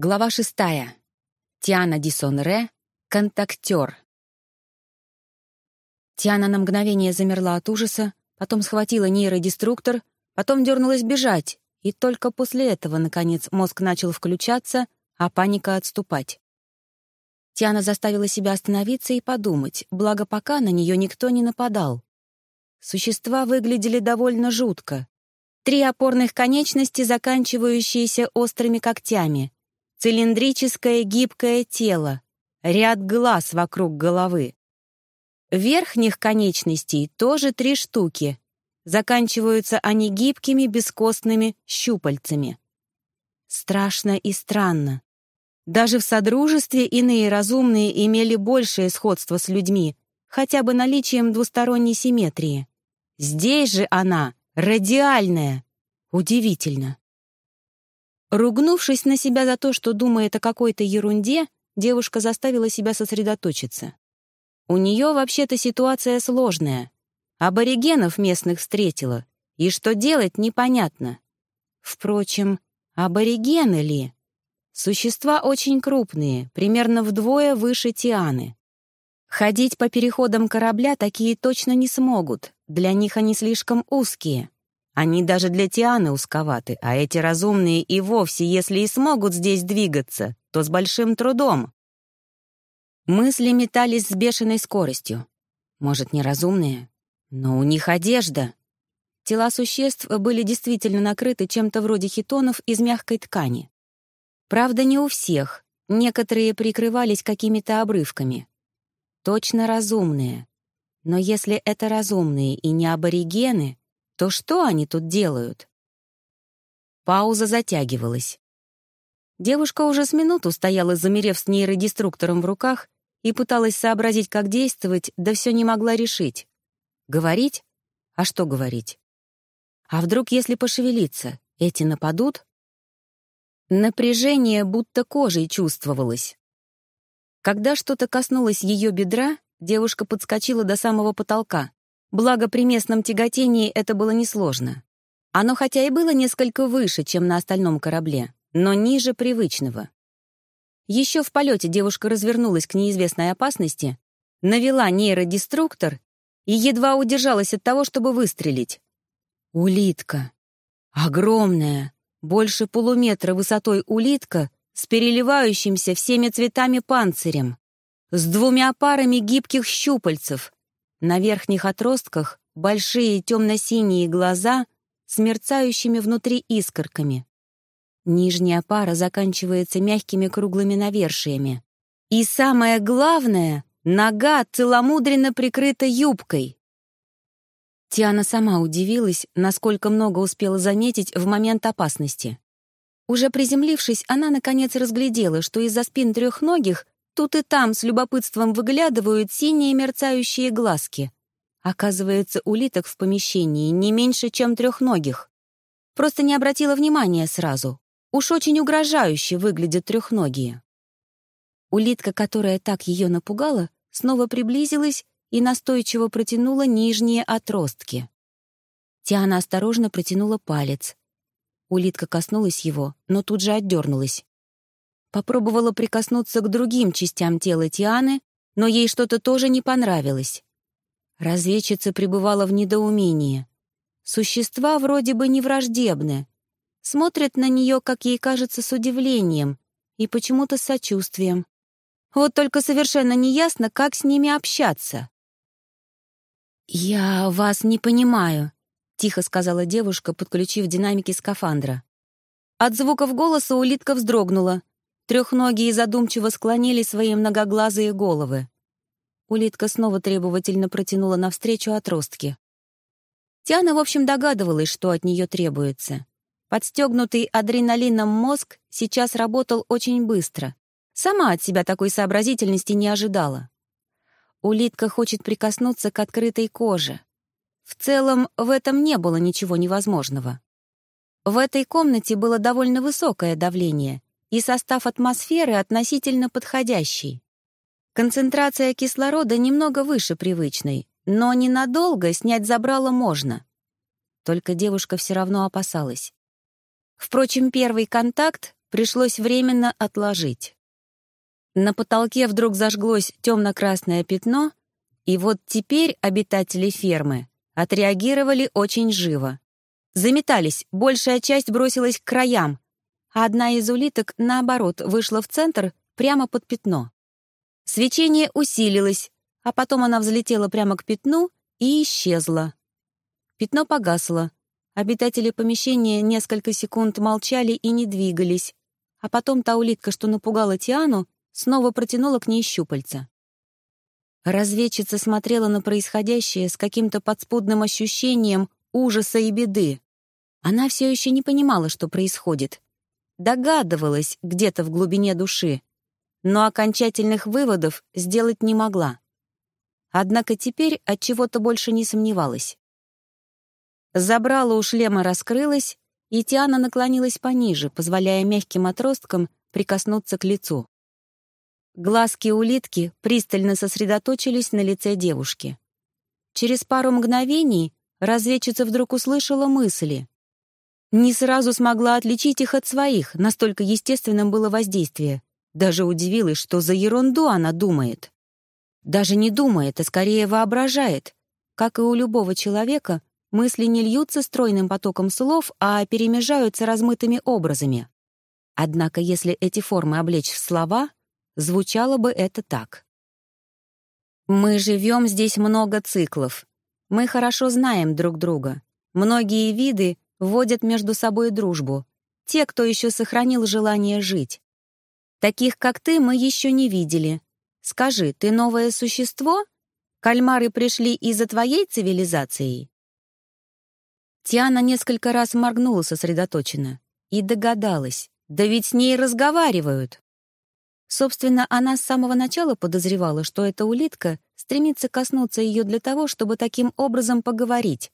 Глава шестая. Тиана Дисонре. Контактер. Тиана на мгновение замерла от ужаса, потом схватила нейродеструктор, потом дернулась бежать, и только после этого, наконец, мозг начал включаться, а паника отступать. Тиана заставила себя остановиться и подумать, благо пока на нее никто не нападал. Существа выглядели довольно жутко. Три опорных конечности, заканчивающиеся острыми когтями — цилиндрическое гибкое тело, ряд глаз вокруг головы. Верхних конечностей тоже три штуки. Заканчиваются они гибкими бескостными щупальцами. Страшно и странно. Даже в Содружестве иные разумные имели большее сходство с людьми, хотя бы наличием двусторонней симметрии. Здесь же она радиальная. Удивительно. Ругнувшись на себя за то, что думает о какой-то ерунде, девушка заставила себя сосредоточиться. У нее вообще-то ситуация сложная. Аборигенов местных встретила, и что делать непонятно. Впрочем, аборигены ли? Существа очень крупные, примерно вдвое выше Тианы. Ходить по переходам корабля такие точно не смогут, для них они слишком узкие. Они даже для Тианы узковаты, а эти разумные и вовсе, если и смогут здесь двигаться, то с большим трудом. Мысли метались с бешеной скоростью. Может, неразумные? Но у них одежда. Тела существ были действительно накрыты чем-то вроде хитонов из мягкой ткани. Правда, не у всех. Некоторые прикрывались какими-то обрывками. Точно разумные. Но если это разумные и не аборигены, то что они тут делают? Пауза затягивалась. Девушка уже с минуту стояла, замерев с нейродеструктором в руках, и пыталась сообразить, как действовать, да все не могла решить. Говорить? А что говорить? А вдруг, если пошевелиться, эти нападут? Напряжение будто кожей чувствовалось. Когда что-то коснулось ее бедра, девушка подскочила до самого потолка. Благо, при местном тяготении это было несложно. Оно хотя и было несколько выше, чем на остальном корабле, но ниже привычного. Еще в полете девушка развернулась к неизвестной опасности, навела нейродеструктор и едва удержалась от того, чтобы выстрелить. Улитка. Огромная, больше полуметра высотой улитка с переливающимся всеми цветами панцирем, с двумя парами гибких щупальцев, на верхних отростках большие темно-синие глаза с мерцающими внутри искорками. Нижняя пара заканчивается мягкими круглыми навершиями. И самое главное — нога целомудренно прикрыта юбкой. Тиана сама удивилась, насколько много успела заметить в момент опасности. Уже приземлившись, она, наконец, разглядела, что из-за спин трехногих Тут и там с любопытством выглядывают синие мерцающие глазки. Оказывается, улиток в помещении не меньше, чем трехногих. Просто не обратила внимания сразу. Уж очень угрожающе выглядят трехногие. Улитка, которая так ее напугала, снова приблизилась и настойчиво протянула нижние отростки. Тиана осторожно протянула палец. Улитка коснулась его, но тут же отдернулась. Попробовала прикоснуться к другим частям тела Тианы, но ей что-то тоже не понравилось. Разведчица пребывала в недоумении. Существа вроде бы не враждебны. Смотрят на нее, как ей кажется, с удивлением и почему-то с сочувствием. Вот только совершенно неясно, как с ними общаться. «Я вас не понимаю», — тихо сказала девушка, подключив динамики скафандра. От звуков голоса улитка вздрогнула, Трехногие задумчиво склонили свои многоглазые головы. Улитка снова требовательно протянула навстречу отростки. Тиана, в общем, догадывалась, что от нее требуется. Подстегнутый адреналином мозг сейчас работал очень быстро. Сама от себя такой сообразительности не ожидала. Улитка хочет прикоснуться к открытой коже. В целом, в этом не было ничего невозможного. В этой комнате было довольно высокое давление, и состав атмосферы относительно подходящий. Концентрация кислорода немного выше привычной, но ненадолго снять забрало можно. Только девушка все равно опасалась. Впрочем, первый контакт пришлось временно отложить. На потолке вдруг зажглось темно-красное пятно, и вот теперь обитатели фермы отреагировали очень живо. Заметались, большая часть бросилась к краям, а одна из улиток, наоборот, вышла в центр прямо под пятно. Свечение усилилось, а потом она взлетела прямо к пятну и исчезла. Пятно погасло. Обитатели помещения несколько секунд молчали и не двигались, а потом та улитка, что напугала Тиану, снова протянула к ней щупальца. Разведчица смотрела на происходящее с каким-то подспудным ощущением ужаса и беды. Она все еще не понимала, что происходит. Догадывалась где-то в глубине души, но окончательных выводов сделать не могла. Однако теперь от чего-то больше не сомневалась. Забрала у шлема раскрылась, и Тиана наклонилась пониже, позволяя мягким отросткам прикоснуться к лицу. Глазки улитки пристально сосредоточились на лице девушки. Через пару мгновений разведчица вдруг услышала мысли. Не сразу смогла отличить их от своих, настолько естественным было воздействие. Даже удивилась, что за ерунду она думает. Даже не думает, а скорее воображает. Как и у любого человека, мысли не льются стройным потоком слов, а перемежаются размытыми образами. Однако если эти формы облечь в слова, звучало бы это так. Мы живем здесь много циклов. Мы хорошо знаем друг друга. Многие виды вводят между собой дружбу. Те, кто еще сохранил желание жить. Таких, как ты, мы еще не видели. Скажи, ты новое существо? Кальмары пришли из-за твоей цивилизации?» Тиана несколько раз моргнула сосредоточенно и догадалась. Да ведь с ней разговаривают. Собственно, она с самого начала подозревала, что эта улитка стремится коснуться ее для того, чтобы таким образом поговорить.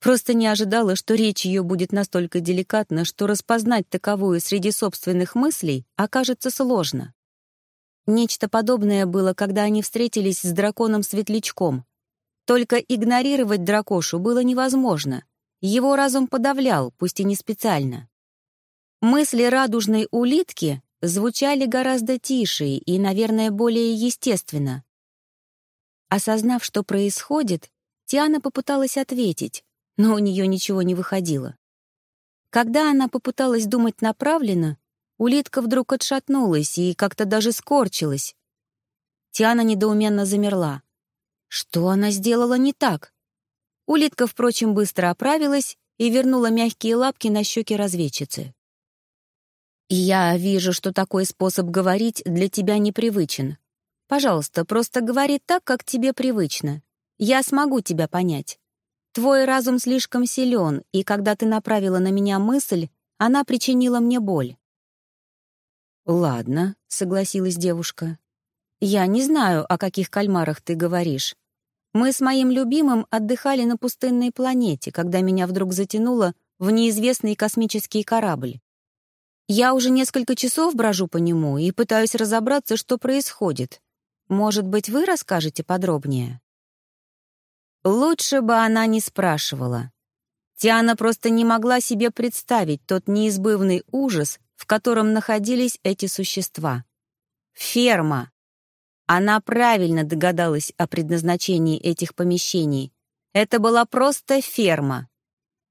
Просто не ожидала, что речь ее будет настолько деликатна, что распознать таковую среди собственных мыслей окажется сложно. Нечто подобное было, когда они встретились с драконом-светлячком. Только игнорировать дракошу было невозможно. Его разум подавлял, пусть и не специально. Мысли радужной улитки звучали гораздо тише и, наверное, более естественно. Осознав, что происходит, Тиана попыталась ответить, но у нее ничего не выходило. Когда она попыталась думать направленно, улитка вдруг отшатнулась и как-то даже скорчилась. Тиана недоуменно замерла. Что она сделала не так? Улитка, впрочем, быстро оправилась и вернула мягкие лапки на щеки разведчицы. «Я вижу, что такой способ говорить для тебя непривычен. Пожалуйста, просто говори так, как тебе привычно. Я смогу тебя понять. Твой разум слишком силен, и когда ты направила на меня мысль, она причинила мне боль». «Ладно», — согласилась девушка. «Я не знаю, о каких кальмарах ты говоришь. Мы с моим любимым отдыхали на пустынной планете, когда меня вдруг затянуло в неизвестный космический корабль. Я уже несколько часов брожу по нему и пытаюсь разобраться, что происходит. Может быть, вы расскажете подробнее?» Лучше бы она не спрашивала. Тиана просто не могла себе представить тот неизбывный ужас, в котором находились эти существа. Ферма. Она правильно догадалась о предназначении этих помещений. Это была просто ферма.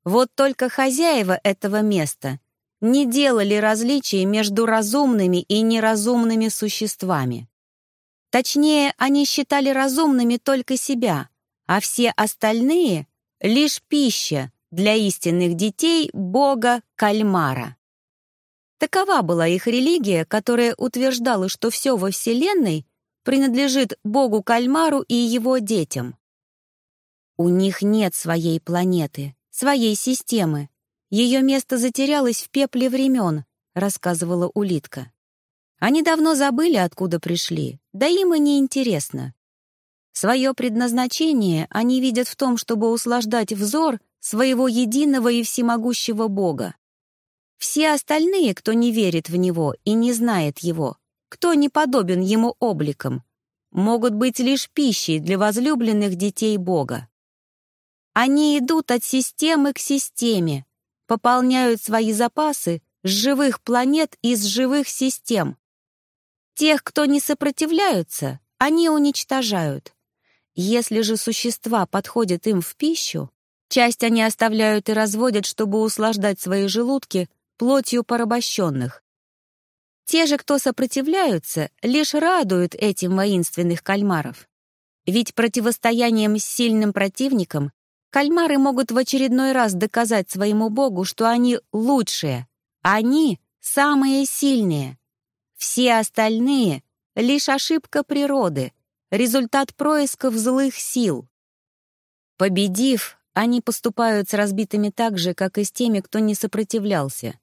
Вот только хозяева этого места не делали различий между разумными и неразумными существами. Точнее, они считали разумными только себя, а все остальные — лишь пища для истинных детей бога Кальмара. Такова была их религия, которая утверждала, что все во Вселенной принадлежит богу Кальмару и его детям. У них нет своей планеты, своей системы. Ее место затерялось в пепле времен, рассказывала улитка. Они давно забыли, откуда пришли, да им и не интересно. Свое предназначение они видят в том, чтобы услаждать взор своего единого и всемогущего Бога. Все остальные, кто не верит в Него и не знает Его, кто не подобен Ему обликом, могут быть лишь пищей для возлюбленных детей Бога. Они идут от системы к системе, пополняют свои запасы с живых планет и с живых систем. Тех, кто не сопротивляются, они уничтожают. Если же существа подходят им в пищу, часть они оставляют и разводят, чтобы услаждать свои желудки плотью порабощенных. Те же, кто сопротивляются, лишь радуют этим воинственных кальмаров. Ведь противостоянием с сильным противником кальмары могут в очередной раз доказать своему богу, что они лучшие, они самые сильные. Все остальные — лишь ошибка природы, результат происков злых сил. Победив, они поступают с разбитыми так же, как и с теми, кто не сопротивлялся.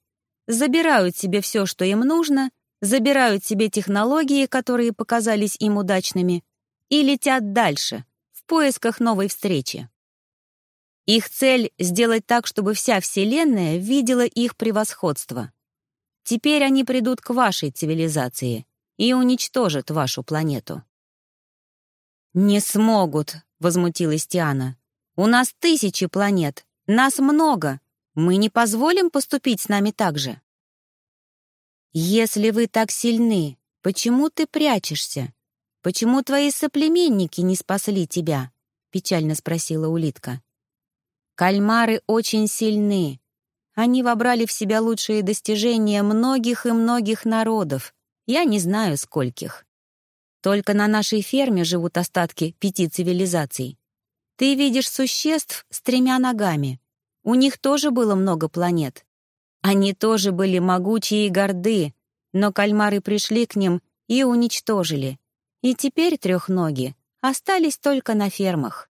Забирают себе все, что им нужно, забирают себе технологии, которые показались им удачными, и летят дальше, в поисках новой встречи. Их цель — сделать так, чтобы вся Вселенная видела их превосходство. Теперь они придут к вашей цивилизации и уничтожат вашу планету. «Не смогут», — возмутилась Тиана. «У нас тысячи планет, нас много. Мы не позволим поступить с нами так же». «Если вы так сильны, почему ты прячешься? Почему твои соплеменники не спасли тебя?» — печально спросила улитка. «Кальмары очень сильны. Они вобрали в себя лучшие достижения многих и многих народов. Я не знаю, скольких. Только на нашей ферме живут остатки пяти цивилизаций. Ты видишь существ с тремя ногами. У них тоже было много планет. Они тоже были могучие и горды, но кальмары пришли к ним и уничтожили. И теперь трехноги остались только на фермах.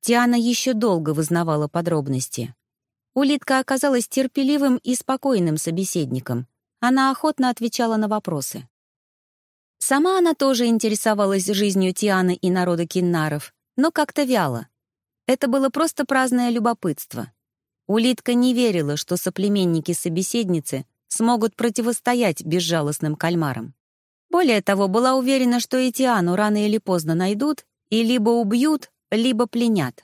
Тиана еще долго вызнавала подробности. Улитка оказалась терпеливым и спокойным собеседником. Она охотно отвечала на вопросы. Сама она тоже интересовалась жизнью Тианы и народа киннаров, но как-то вяло. Это было просто праздное любопытство. Улитка не верила, что соплеменники собеседницы смогут противостоять безжалостным кальмарам. Более того, была уверена, что и Тиану рано или поздно найдут и либо убьют, либо пленят.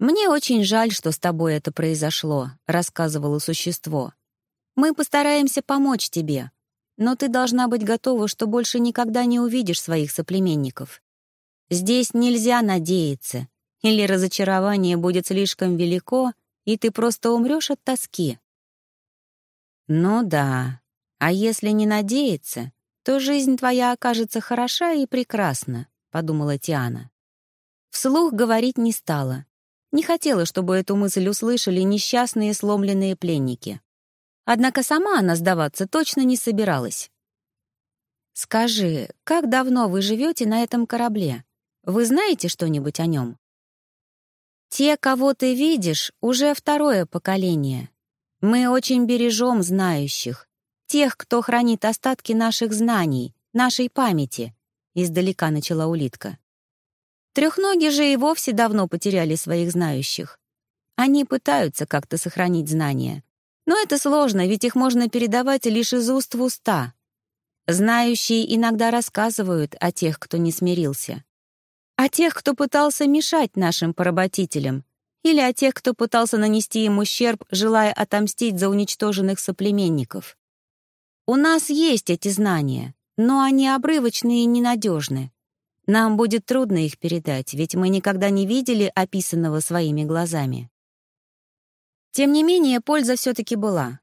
«Мне очень жаль, что с тобой это произошло», — рассказывало существо. «Мы постараемся помочь тебе, но ты должна быть готова, что больше никогда не увидишь своих соплеменников. Здесь нельзя надеяться, или разочарование будет слишком велико, и ты просто умрешь от тоски». «Ну да, а если не надеяться, то жизнь твоя окажется хороша и прекрасна», — подумала Тиана. Вслух говорить не стала. Не хотела, чтобы эту мысль услышали несчастные сломленные пленники. Однако сама она сдаваться точно не собиралась. «Скажи, как давно вы живете на этом корабле? Вы знаете что-нибудь о нем?» «Те, кого ты видишь, уже второе поколение. Мы очень бережем знающих, тех, кто хранит остатки наших знаний, нашей памяти», — издалека начала улитка. Трехноги же и вовсе давно потеряли своих знающих. Они пытаются как-то сохранить знания. Но это сложно, ведь их можно передавать лишь из уст в уста. Знающие иногда рассказывают о тех, кто не смирился. О тех, кто пытался мешать нашим поработителям. Или о тех, кто пытался нанести им ущерб, желая отомстить за уничтоженных соплеменников. У нас есть эти знания, но они обрывочные и ненадежны. Нам будет трудно их передать, ведь мы никогда не видели описанного своими глазами. Тем не менее, польза все-таки была.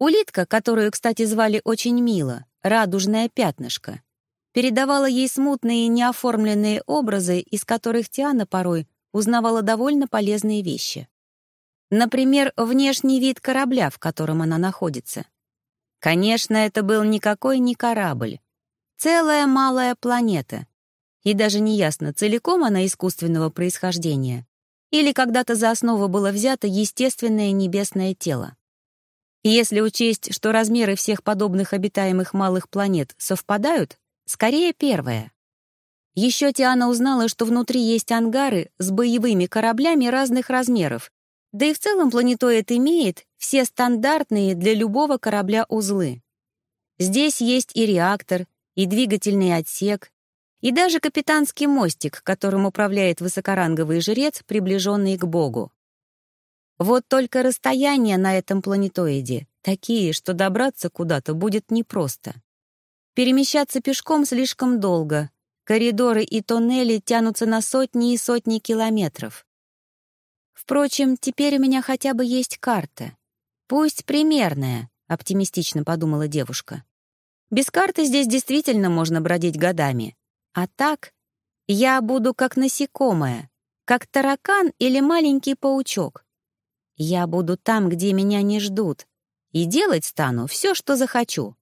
Улитка, которую, кстати, звали очень мило, радужное пятнышко, передавала ей смутные неоформленные образы, из которых Тиана порой узнавала довольно полезные вещи. Например, внешний вид корабля, в котором она находится. Конечно, это был никакой не корабль. Целая малая планета, и даже не ясно, целиком она искусственного происхождения или когда-то за основу было взято естественное небесное тело. если учесть, что размеры всех подобных обитаемых малых планет совпадают, скорее первое. Еще Тиана узнала, что внутри есть ангары с боевыми кораблями разных размеров, да и в целом планетоид имеет все стандартные для любого корабля узлы. Здесь есть и реактор, и двигательный отсек, и даже капитанский мостик, которым управляет высокоранговый жрец, приближенный к Богу. Вот только расстояния на этом планетоиде такие, что добраться куда-то будет непросто. Перемещаться пешком слишком долго. Коридоры и тоннели тянутся на сотни и сотни километров. Впрочем, теперь у меня хотя бы есть карта. Пусть примерная, оптимистично подумала девушка. Без карты здесь действительно можно бродить годами. А так я буду как насекомое, как таракан или маленький паучок. Я буду там, где меня не ждут, и делать стану все, что захочу.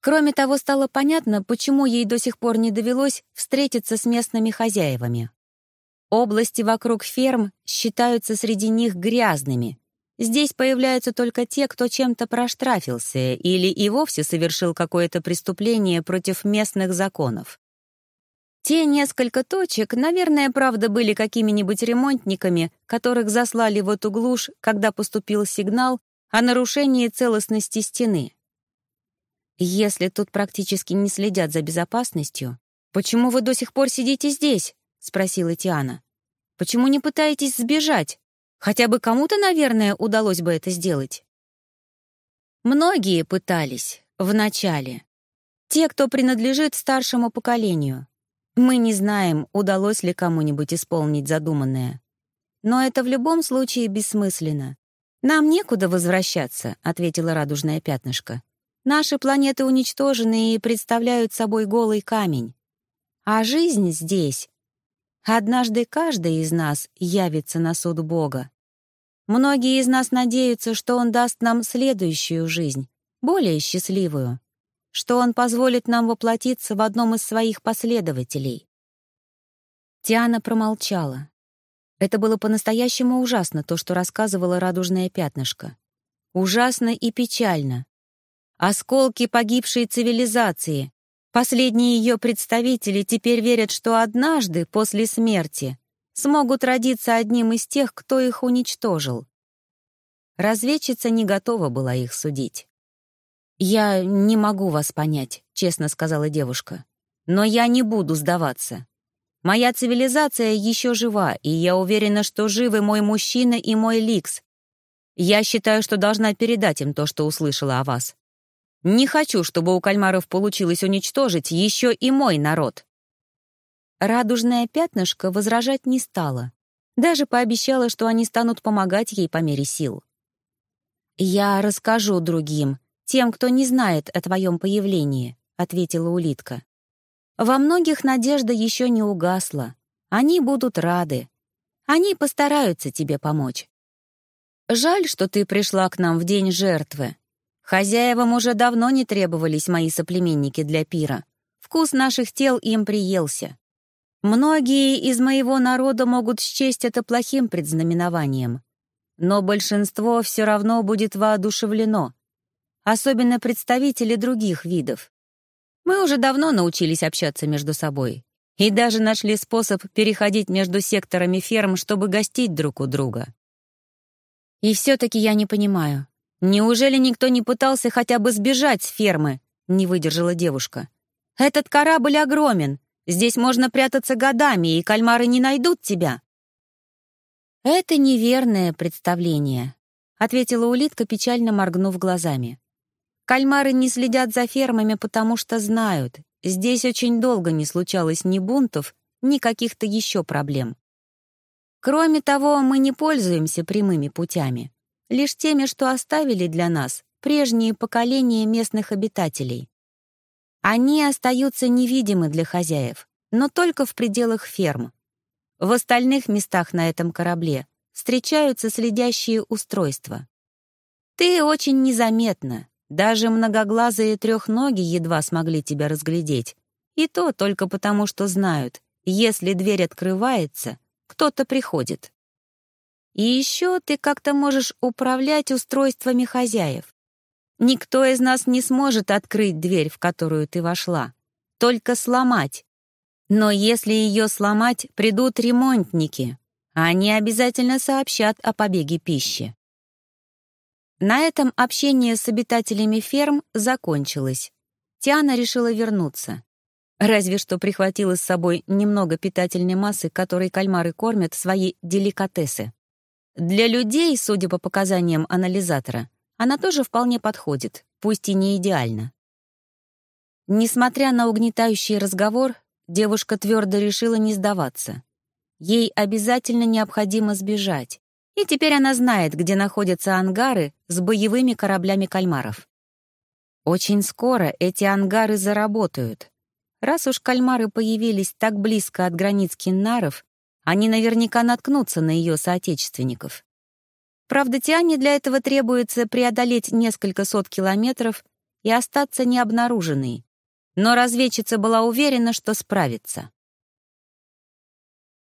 Кроме того, стало понятно, почему ей до сих пор не довелось встретиться с местными хозяевами. Области вокруг ферм считаются среди них грязными. Здесь появляются только те, кто чем-то проштрафился или и вовсе совершил какое-то преступление против местных законов. Те несколько точек, наверное, правда, были какими-нибудь ремонтниками, которых заслали в эту глушь, когда поступил сигнал о нарушении целостности стены. «Если тут практически не следят за безопасностью, почему вы до сих пор сидите здесь?» — спросила Тиана. «Почему не пытаетесь сбежать? Хотя бы кому-то, наверное, удалось бы это сделать». Многие пытались, вначале. Те, кто принадлежит старшему поколению. Мы не знаем, удалось ли кому-нибудь исполнить задуманное. Но это в любом случае бессмысленно. «Нам некуда возвращаться», — ответила радужное пятнышко. Наши планеты уничтожены и представляют собой голый камень. А жизнь здесь. Однажды каждый из нас явится на суд Бога. Многие из нас надеются, что Он даст нам следующую жизнь, более счастливую, что Он позволит нам воплотиться в одном из своих последователей. Тиана промолчала. Это было по-настоящему ужасно, то, что рассказывала радужное пятнышко. Ужасно и печально осколки погибшей цивилизации. Последние ее представители теперь верят, что однажды, после смерти, смогут родиться одним из тех, кто их уничтожил. Разведчица не готова была их судить. «Я не могу вас понять», — честно сказала девушка. «Но я не буду сдаваться. Моя цивилизация еще жива, и я уверена, что живы мой мужчина и мой Ликс. Я считаю, что должна передать им то, что услышала о вас. Не хочу, чтобы у кальмаров получилось уничтожить еще и мой народ». Радужное пятнышко возражать не стало. Даже пообещала, что они станут помогать ей по мере сил. «Я расскажу другим, тем, кто не знает о твоем появлении», — ответила улитка. «Во многих надежда еще не угасла. Они будут рады. Они постараются тебе помочь. Жаль, что ты пришла к нам в день жертвы. Хозяевам уже давно не требовались мои соплеменники для пира. Вкус наших тел им приелся. Многие из моего народа могут счесть это плохим предзнаменованием. Но большинство все равно будет воодушевлено. Особенно представители других видов. Мы уже давно научились общаться между собой. И даже нашли способ переходить между секторами ферм, чтобы гостить друг у друга. И все-таки я не понимаю, «Неужели никто не пытался хотя бы сбежать с фермы?» — не выдержала девушка. «Этот корабль огромен. Здесь можно прятаться годами, и кальмары не найдут тебя». «Это неверное представление», — ответила улитка, печально моргнув глазами. «Кальмары не следят за фермами, потому что знают, здесь очень долго не случалось ни бунтов, ни каких-то еще проблем. Кроме того, мы не пользуемся прямыми путями лишь теми, что оставили для нас прежние поколения местных обитателей. Они остаются невидимы для хозяев, но только в пределах ферм. В остальных местах на этом корабле встречаются следящие устройства. Ты очень незаметна, даже многоглазые трехноги едва смогли тебя разглядеть, и то только потому, что знают, если дверь открывается, кто-то приходит. И еще ты как-то можешь управлять устройствами хозяев. Никто из нас не сможет открыть дверь, в которую ты вошла, только сломать. Но если ее сломать, придут ремонтники. Они обязательно сообщат о побеге пищи. На этом общение с обитателями ферм закончилось. Тиана решила вернуться. Разве что прихватила с собой немного питательной массы, которой кальмары кормят свои деликатесы. Для людей, судя по показаниям анализатора, она тоже вполне подходит, пусть и не идеально. Несмотря на угнетающий разговор, девушка твердо решила не сдаваться. Ей обязательно необходимо сбежать, и теперь она знает, где находятся ангары с боевыми кораблями кальмаров. Очень скоро эти ангары заработают. Раз уж кальмары появились так близко от границ киннаров, они наверняка наткнутся на ее соотечественников. Правда, Тиане для этого требуется преодолеть несколько сот километров и остаться необнаруженной. Но разведчица была уверена, что справится.